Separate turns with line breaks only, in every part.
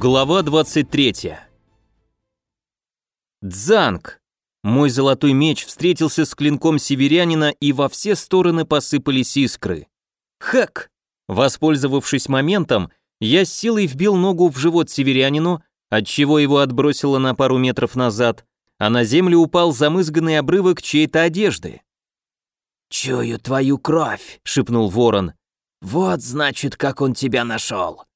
Глава 23. Дзанг! Мой золотой меч встретился с клинком северянина, и во все стороны посыпались искры. Хэк! Воспользовавшись моментом, я с силой вбил ногу в живот северянину, отчего его отбросило на пару метров назад, а на землю упал замызганный обрывок чьей-то одежды.
«Чую твою кровь», — шепнул ворон. «Вот, значит, как он тебя нашел».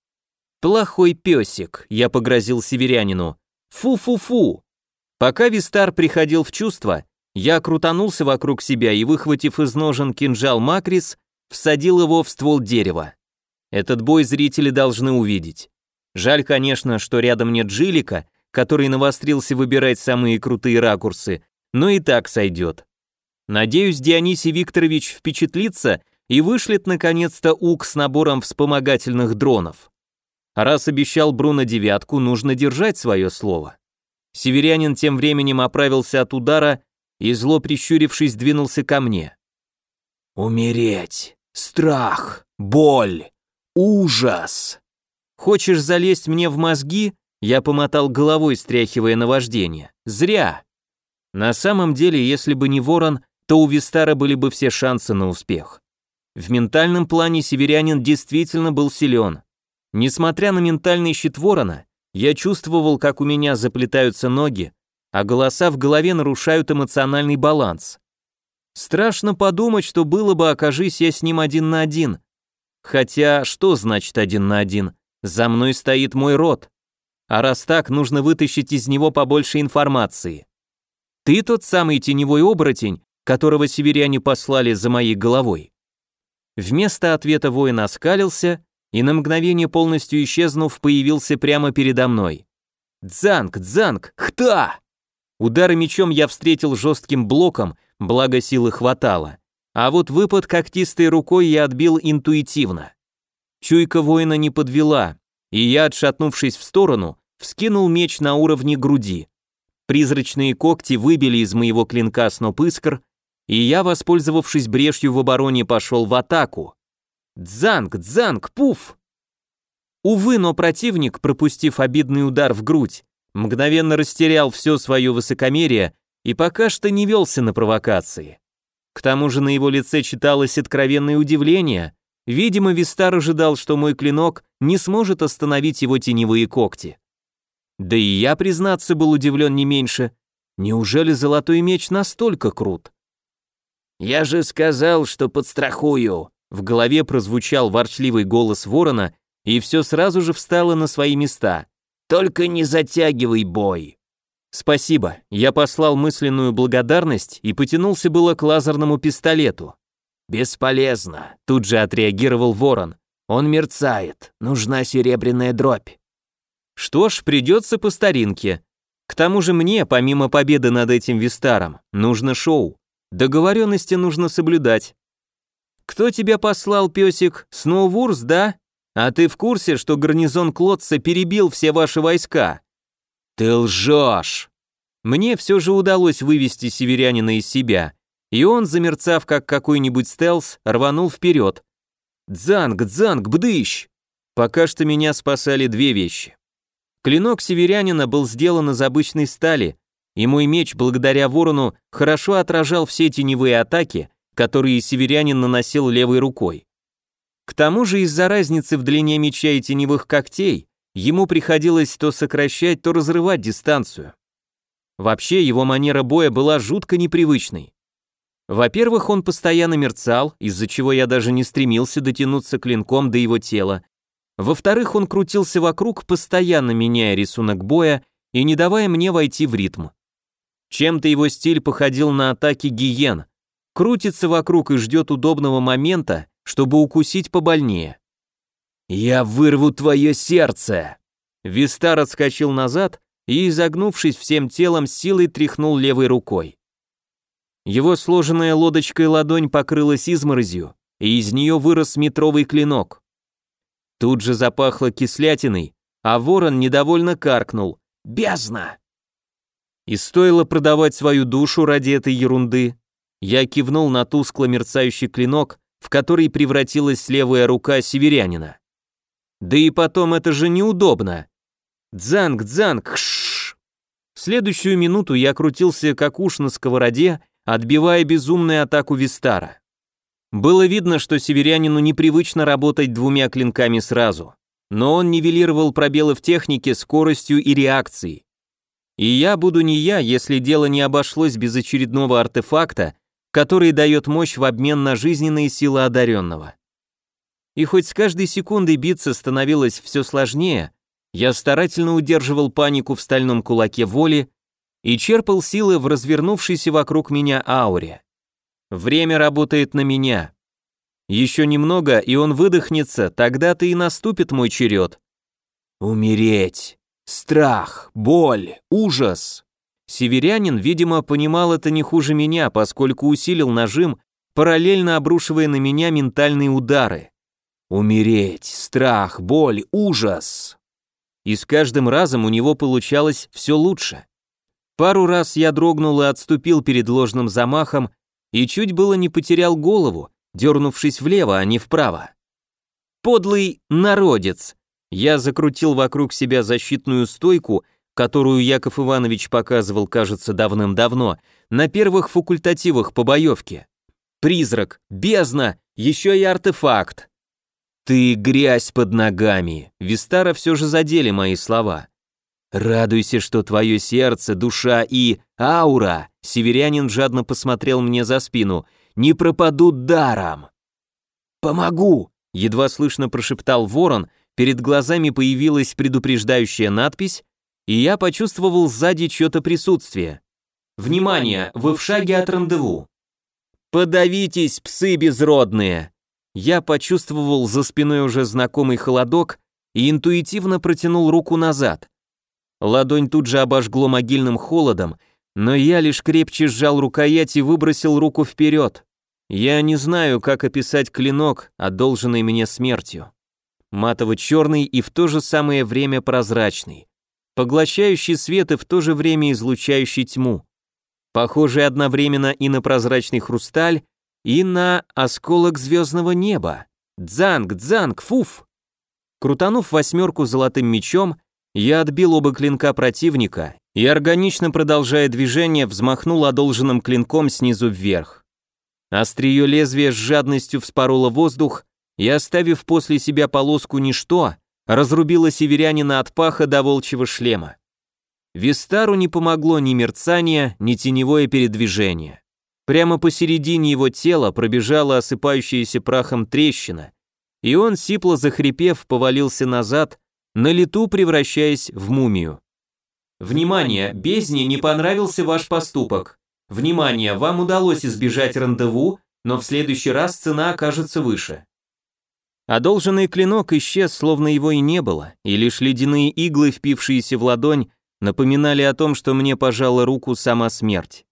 «Плохой песик», — я погрозил северянину. «Фу-фу-фу». Пока Вистар приходил в чувство, я крутанулся вокруг себя и, выхватив из ножен кинжал Макрис, всадил его в ствол дерева. Этот бой зрители должны увидеть. Жаль, конечно, что рядом нет Джилика, который навострился выбирать самые крутые ракурсы, но и так сойдет. Надеюсь, Дионисий Викторович впечатлится и вышлет наконец-то УК с набором вспомогательных дронов. Раз обещал Бруно девятку, нужно держать свое слово. Северянин тем временем оправился от удара и, зло прищурившись, двинулся ко мне.
«Умереть! Страх! Боль! Ужас!»
«Хочешь залезть мне в мозги?» Я помотал головой, стряхивая наваждение. «Зря!» На самом деле, если бы не ворон, то у Вистара были бы все шансы на успех. В ментальном плане северянин действительно был силен. Несмотря на ментальный щит ворона, я чувствовал, как у меня заплетаются ноги, а голоса в голове нарушают эмоциональный баланс. Страшно подумать, что было бы, окажись я с ним один на один. Хотя, что значит один на один? За мной стоит мой род. А раз так, нужно вытащить из него побольше информации. Ты тот самый теневой оборотень, которого северяне послали за моей головой. Вместо ответа воин оскалился и на мгновение полностью исчезнув, появился прямо передо мной. «Дзанг! Дзанг! Хта!» Удары мечом я встретил жестким блоком, благо силы хватало. А вот выпад когтистой рукой я отбил интуитивно. Чуйка воина не подвела, и я, отшатнувшись в сторону, вскинул меч на уровне груди. Призрачные когти выбили из моего клинка сноп искр, и я, воспользовавшись брешью в обороне, пошел в атаку. Дзанг, дзанг, пуф! Увы, но противник, пропустив обидный удар в грудь, мгновенно растерял все свое высокомерие и пока что не велся на провокации. К тому же на его лице читалось откровенное удивление. Видимо, Вистар ожидал, что мой клинок не сможет остановить его теневые когти. Да и я, признаться, был удивлен не меньше. Неужели золотой меч настолько крут?
«Я же сказал, что подстрахую!»
В голове прозвучал ворчливый голос ворона, и все сразу же встало на свои места.
«Только не затягивай бой!»
«Спасибо», я послал мысленную благодарность и потянулся было к лазерному пистолету.
«Бесполезно», тут же отреагировал ворон. «Он мерцает, нужна серебряная дробь».
Что ж, придется по старинке. К тому же мне, помимо победы над этим Вистаром, нужно шоу. Договоренности нужно соблюдать. Кто тебя послал, песик? Сноувурс, да? А ты в курсе, что гарнизон Клотца перебил все ваши войска? Ты лжешь. Мне все же удалось вывести северянина из себя, и он, замерцав как какой-нибудь стелс, рванул вперед. Дзанг, дзанг, бдыщ! Пока что меня спасали две вещи. Клинок северянина был сделан из обычной стали, и мой меч, благодаря ворону, хорошо отражал все теневые атаки, которые северянин наносил левой рукой. К тому же из-за разницы в длине меча и теневых когтей, ему приходилось то сокращать, то разрывать дистанцию. Вообще, его манера боя была жутко непривычной. Во-первых, он постоянно мерцал, из-за чего я даже не стремился дотянуться клинком до его тела. Во-вторых, он крутился вокруг, постоянно меняя рисунок боя и не давая мне войти в ритм. Чем-то его стиль походил на атаки гиен. Крутится вокруг и ждет удобного момента, чтобы укусить побольнее. «Я вырву твое сердце!» Вистар отскочил назад и, изогнувшись всем телом, силой тряхнул левой рукой. Его сложенная лодочкой ладонь покрылась изморозью, и из нее вырос метровый клинок. Тут же запахло кислятиной, а ворон недовольно каркнул. «Бездна!» И стоило продавать свою душу ради этой ерунды. Я кивнул на тускло мерцающий клинок, в который превратилась левая рука северянина. Да и потом это же неудобно. Дзанг, дзанг, хш. Следующую минуту я крутился как уж на сковороде, отбивая безумную атаку Вистара. Было видно, что северянину непривычно работать двумя клинками сразу, но он нивелировал пробелы в технике скоростью и реакцией. И я буду не я, если дело не обошлось без очередного артефакта, который дает мощь в обмен на жизненные силы одаренного. И хоть с каждой секундой биться становилось все сложнее, я старательно удерживал панику в стальном кулаке воли и черпал силы в развернувшейся вокруг меня ауре. Время работает на меня. Еще немного, и он выдохнется, тогда-то и наступит мой черед. Умереть. Страх, боль, ужас. Северянин, видимо, понимал это не хуже меня, поскольку усилил нажим, параллельно обрушивая на меня ментальные удары. Умереть, страх, боль, ужас. И с каждым разом у него получалось все лучше. Пару раз я дрогнул и отступил перед ложным замахом, и чуть было не потерял голову, дернувшись влево, а не вправо. Подлый народец. Я закрутил вокруг себя защитную стойку, которую Яков Иванович показывал, кажется, давным-давно, на первых факультативах по боевке. Призрак, бездна, еще и артефакт. Ты грязь под ногами. Вистара все же задели мои слова. Радуйся, что твое сердце, душа и аура, северянин жадно посмотрел мне за спину, не пропадут даром. Помогу, едва слышно прошептал ворон, перед глазами появилась предупреждающая надпись, и я почувствовал сзади чье-то присутствие. Внимание, вы в шаге от рандеву. Подавитесь, псы безродные. Я почувствовал за спиной уже знакомый холодок и интуитивно протянул руку назад. Ладонь тут же обожгло могильным холодом, но я лишь крепче сжал рукоять и выбросил руку вперед. Я не знаю, как описать клинок, одолженный мне смертью. Матово-черный и в то же самое время прозрачный. Поглощающий свет и в то же время излучающий тьму. Похожий одновременно и на прозрачный хрусталь, и на осколок звездного неба. Дзанг, дзанг, фуф! Крутанув восьмерку золотым мечом, я отбил оба клинка противника и, органично продолжая движение, взмахнул одолженным клинком снизу вверх. Острие лезвия с жадностью вспороло воздух и, оставив после себя полоску ничто, разрубило северянина от паха до волчьего шлема. Вистару не помогло ни мерцание, ни теневое передвижение. Прямо посередине его тела пробежала осыпающаяся прахом трещина, и он, сипло захрипев, повалился назад, на лету превращаясь в мумию. Внимание, бездне не понравился ваш поступок. Внимание, вам удалось избежать рандеву, но в следующий раз цена окажется выше. Одолженный клинок исчез, словно его и не было, и лишь ледяные иглы, впившиеся в ладонь, напоминали о том, что мне пожала руку сама смерть.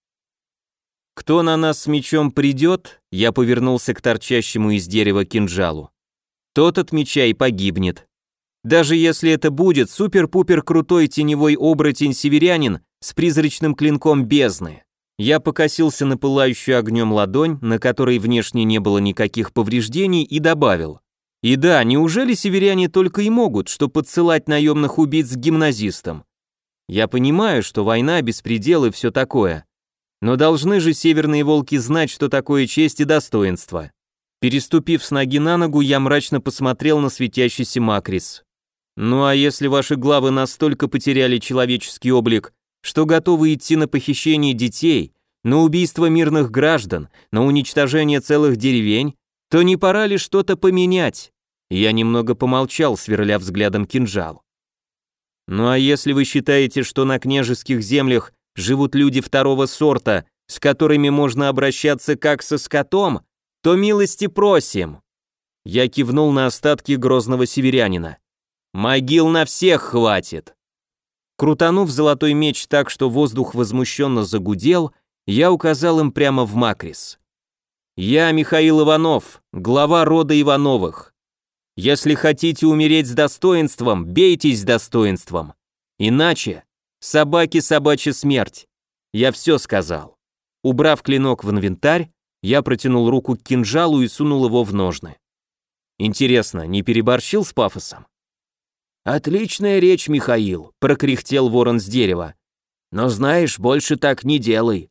«Кто на нас с мечом придет?» Я повернулся к торчащему из дерева кинжалу. «Тот от меча и погибнет. Даже если это будет супер-пупер крутой теневой оборотень-северянин с призрачным клинком бездны. Я покосился на пылающую огнем ладонь, на которой внешне не было никаких повреждений, и добавил. И да, неужели северяне только и могут, что подсылать наемных убийц к гимназистам? Я понимаю, что война, беспредел и все такое. Но должны же северные волки знать, что такое честь и достоинство. Переступив с ноги на ногу, я мрачно посмотрел на светящийся Макрис. Ну а если ваши главы настолько потеряли человеческий облик, что готовы идти на похищение детей, на убийство мирных граждан, на уничтожение целых деревень, то не пора ли что-то поменять? Я немного помолчал, сверля взглядом кинжал. Ну а если вы считаете, что на княжеских землях живут люди второго сорта, с которыми можно обращаться как со скотом, то милости просим. Я кивнул на остатки грозного северянина. Могил на всех хватит. Крутанув золотой меч так, что воздух возмущенно загудел, я указал им прямо в Макрис. «Я Михаил Иванов, глава рода Ивановых. Если хотите умереть с достоинством, бейтесь с достоинством. Иначе собаки собачья смерть. Я все сказал». Убрав клинок в инвентарь, я протянул руку к кинжалу и сунул его в ножны. Интересно, не переборщил с пафосом?
«Отличная речь, Михаил», — прокряхтел ворон с дерева. «Но знаешь, больше так не делай».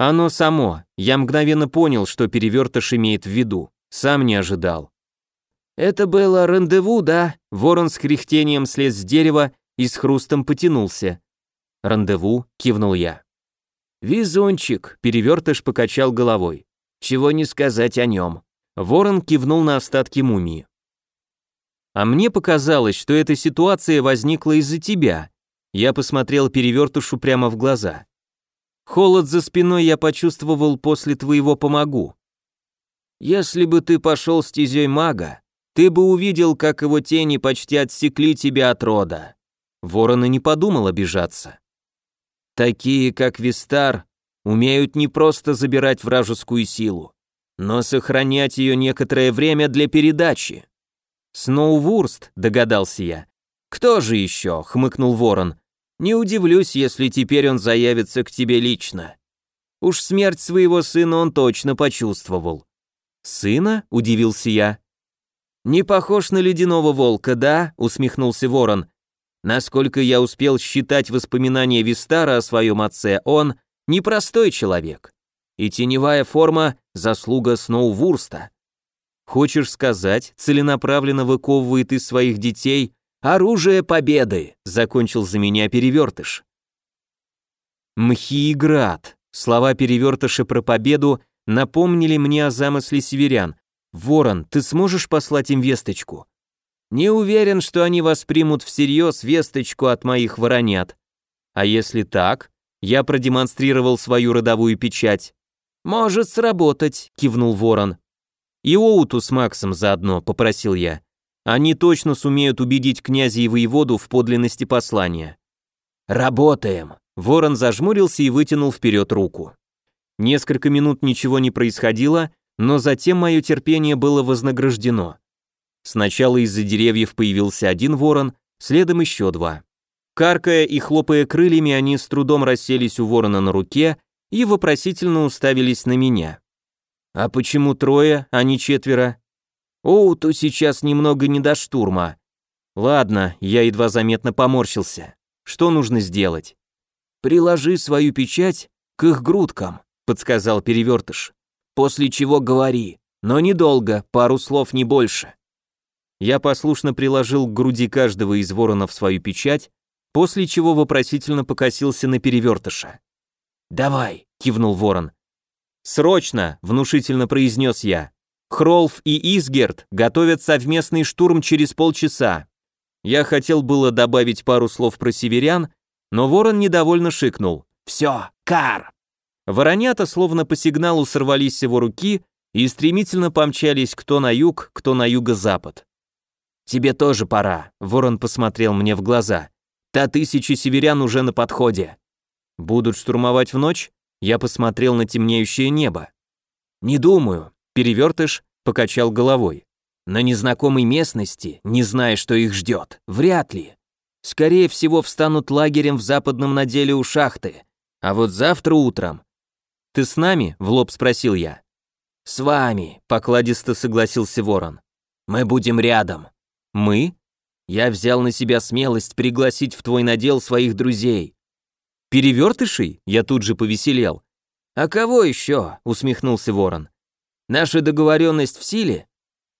Оно само. Я мгновенно понял, что перевертыш имеет в виду. Сам не ожидал.
«Это было рандеву, да?»
Ворон с кряхтением слез с дерева и с хрустом потянулся. «Рандеву?» — кивнул я.
«Везунчик», — перевертыш покачал головой. «Чего не сказать о нем».
Ворон кивнул на остатки мумии. А мне показалось, что эта ситуация возникла из-за тебя. Я посмотрел перевертышу прямо в глаза. Холод за спиной я почувствовал после твоего помогу.
Если бы ты пошел стезей мага, ты бы увидел, как его тени почти отсекли тебя от рода.
Ворон и не подумал обижаться.
Такие, как Вистар, умеют не просто забирать вражескую силу, но сохранять ее некоторое время для передачи.
«Сноувурст», — догадался я.
«Кто же еще?» — хмыкнул ворон. «Не удивлюсь, если теперь он заявится к тебе лично. Уж смерть своего сына он точно почувствовал».
«Сына?» — удивился я.
«Не похож на ледяного волка, да?» — усмехнулся ворон. «Насколько я успел считать воспоминания Вистара о своем отце, он непростой человек. И теневая форма — заслуга Сноувурста.
Хочешь сказать, целенаправленно выковывает из своих детей
оружие победы, закончил за меня перевертыш.
Мхииград. Слова перевертыша про победу напомнили мне о замысле северян. Ворон, ты сможешь послать им весточку?
Не уверен, что они воспримут всерьез весточку от моих воронят.
А если так? Я продемонстрировал свою родовую печать.
Может сработать, кивнул ворон.
И Оуту с Максом заодно, попросил я. Они точно сумеют убедить князя и воеводу в подлинности послания.
Работаем.
Ворон зажмурился и вытянул вперед руку. Несколько минут ничего не происходило, но затем мое терпение было вознаграждено. Сначала из-за деревьев появился один ворон, следом еще два. Каркая и хлопая крыльями, они с трудом расселись у ворона на руке и вопросительно уставились на меня. А почему трое, а не четверо?
Оуту сейчас немного не до штурма.
Ладно, я едва заметно поморщился. Что нужно сделать?
Приложи свою печать к их грудкам, подсказал перевертыш. После чего говори, но недолго, пару слов не больше.
Я послушно приложил к груди каждого из воронов свою печать, после чего вопросительно покосился на перевертыша.
«Давай», — кивнул ворон,
«Срочно!» – внушительно произнес я. «Хролф и Изгерт готовят совместный штурм через полчаса». Я хотел было добавить пару слов про северян, но ворон недовольно шикнул.
«Все, кар!»
Воронята словно по сигналу сорвались с его руки и стремительно помчались кто на юг, кто на юго-запад.
«Тебе тоже пора», — ворон посмотрел мне в глаза. «Та тысяча северян уже на подходе».
«Будут штурмовать в ночь?» Я посмотрел на темнеющее небо.
«Не думаю», —
перевертыш покачал головой.
«На незнакомой местности, не зная, что их ждет, вряд ли. Скорее всего, встанут лагерем в западном наделе у шахты. А вот завтра утром...»
«Ты с нами?» — в лоб спросил я.
«С вами», — покладисто согласился ворон. «Мы будем рядом».
«Мы?»
«Я взял на себя смелость пригласить в твой надел своих друзей.
«Перевертышей?» Я тут же повеселел.
«А кого еще?» — усмехнулся ворон. «Наша договоренность в силе?»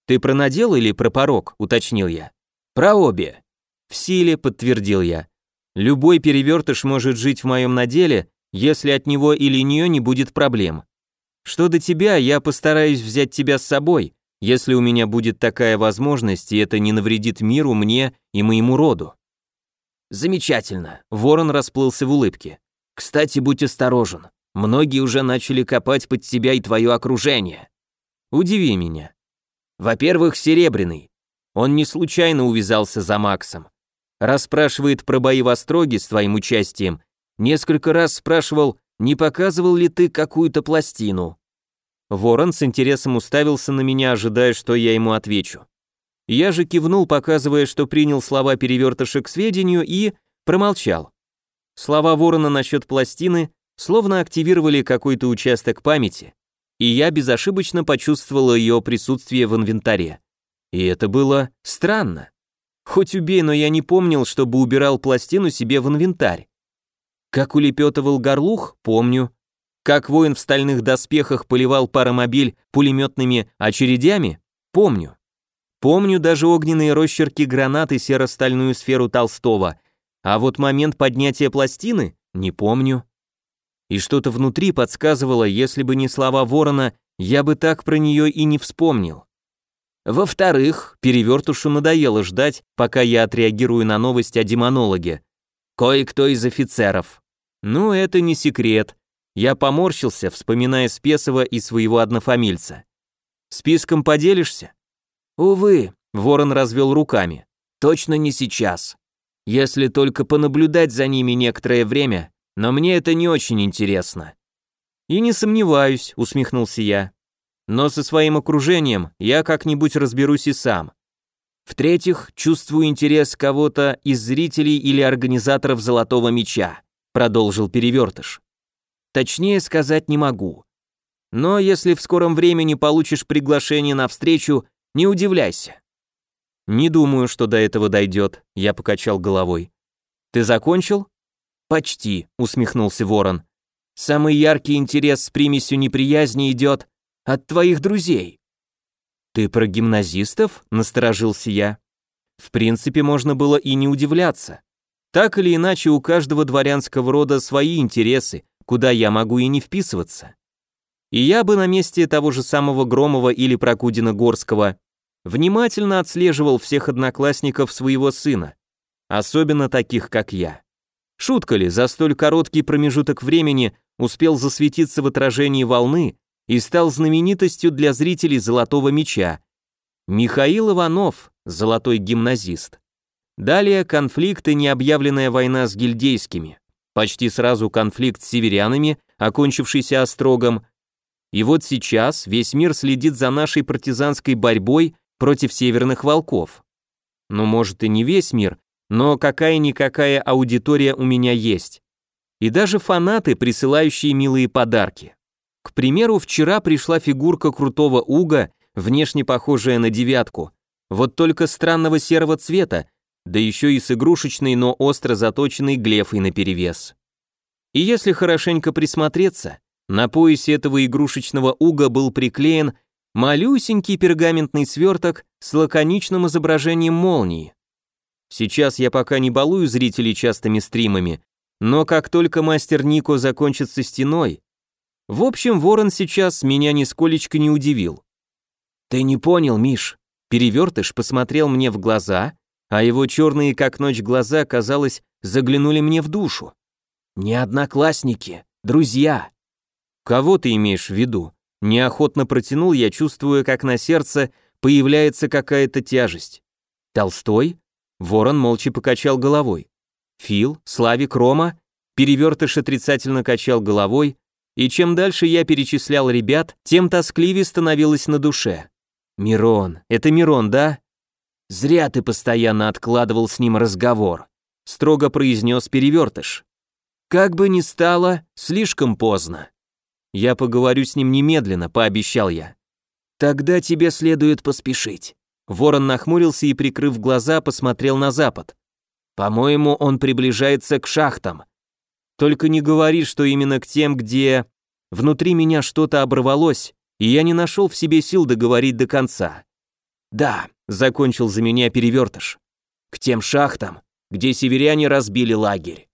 «Ты про надел или про порог?» — уточнил я.
«Про обе».
«В силе», — подтвердил я. «Любой перевертыш может жить в моем наделе, если от него или нее не будет проблем. Что до тебя, я постараюсь взять тебя с собой, если у меня будет такая возможность, и это не навредит миру, мне и моему роду».
Замечательно. Ворон расплылся в улыбке. Кстати, будь осторожен. Многие уже начали копать под тебя и твое окружение.
Удиви меня.
Во-первых, Серебряный. Он не случайно увязался за Максом. Расспрашивает про бои в Остроге с твоим участием. Несколько раз спрашивал, не показывал ли ты какую-то пластину.
Ворон с интересом уставился на меня, ожидая, что я ему отвечу. Я же кивнул, показывая, что принял слова перевертыша к сведению и промолчал. Слова ворона насчет пластины словно активировали какой-то участок памяти, и я безошибочно почувствовал ее присутствие в инвентаре. И это было странно. Хоть убей, но я не помнил, чтобы убирал пластину себе в инвентарь. Как улепетывал горлух, помню. Как воин в стальных доспехах поливал паромобиль пулеметными очередями, помню. Помню даже огненные росчерки гранаты серо-стальную сферу Толстого, а вот момент поднятия пластины не помню. И что-то внутри подсказывало, если бы не слова ворона, я бы так про нее и не вспомнил. Во-вторых, перевертушу надоело ждать, пока я отреагирую на новость о демонологе. Кое-кто из офицеров. Ну, это не секрет. Я поморщился, вспоминая Спесова и своего однофамильца. Списком поделишься? Увы, Ворон развел руками. Точно не сейчас. Если только понаблюдать за ними некоторое время, но мне это не очень интересно. И не сомневаюсь, усмехнулся я. Но со своим окружением я как-нибудь разберусь и сам. В-третьих, чувствую интерес кого-то из зрителей или организаторов Золотого Меча, продолжил Перевертыш. Точнее сказать не могу. Но если в скором времени получишь приглашение на встречу, не удивляйся. Не думаю, что до этого дойдет, я покачал головой. Ты закончил? Почти, усмехнулся Ворон. Самый яркий интерес с примесью неприязни идет от твоих друзей. Ты про гимназистов? Насторожился я. В принципе, можно было и не удивляться. Так или иначе, у каждого дворянского рода свои интересы, куда я могу и не вписываться. И я бы на месте того же самого Громова или Прокудина-Горского внимательно отслеживал всех одноклассников своего сына, особенно таких, как я. Шутка ли, за столь короткий промежуток времени успел засветиться в отражении волны и стал знаменитостью для зрителей «Золотого меча». Михаил Иванов, золотой гимназист. Далее конфликт и необъявленная война с гильдейскими. Почти сразу конфликт с северянами, окончившийся острогом. И вот сейчас весь мир следит за нашей партизанской борьбой против северных волков. Ну, может, и не весь мир, но какая-никакая аудитория у меня есть. И даже фанаты, присылающие милые подарки. К примеру, вчера пришла фигурка крутого уга, внешне похожая на девятку, вот только странного серого цвета, да еще и с игрушечной, но остро заточенной глефой наперевес. И если хорошенько присмотреться, на поясе этого игрушечного уга был приклеен малюсенький пергаментный сверток с лаконичным изображением молнии. Сейчас я пока не балую зрителей частыми стримами, но как только мастер Нико закончит со стеной... В общем, Ворон сейчас меня нисколечко не удивил. «Ты не понял, Миш?» Перевертыш посмотрел мне в глаза, а его черные как ночь глаза, казалось, заглянули мне в душу. «Не одноклассники, друзья». «Кого ты имеешь в виду?» Неохотно протянул я, чувствуя, как на сердце появляется какая-то тяжесть. «Толстой?» Ворон молча покачал головой. «Фил? Славик? Рома?» Перевертыш отрицательно качал головой, и чем дальше я перечислял ребят, тем тоскливее становилось на душе. «Мирон, это Мирон, да?» «Зря ты постоянно откладывал с ним разговор», строго произнес перевертыш. «Как бы ни стало, слишком поздно». «Я поговорю с ним немедленно», — пообещал я. «Тогда тебе следует поспешить». Ворон нахмурился и, прикрыв глаза, посмотрел на запад. «По-моему, он приближается к шахтам. Только не говори, что именно к тем, где... Внутри меня что-то оборвалось, и я не нашел в себе сил договорить до конца. Да, закончил за меня перевертыш. К тем шахтам, где северяне разбили лагерь.